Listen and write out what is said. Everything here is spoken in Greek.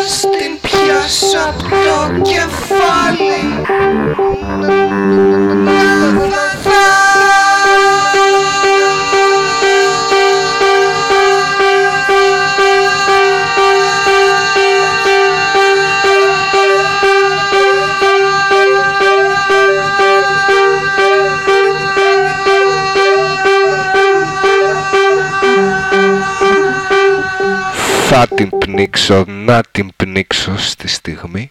Ας την πιάσω απ' το κεφάλι Θα την πνίξω, να την πνίξω στη στιγμή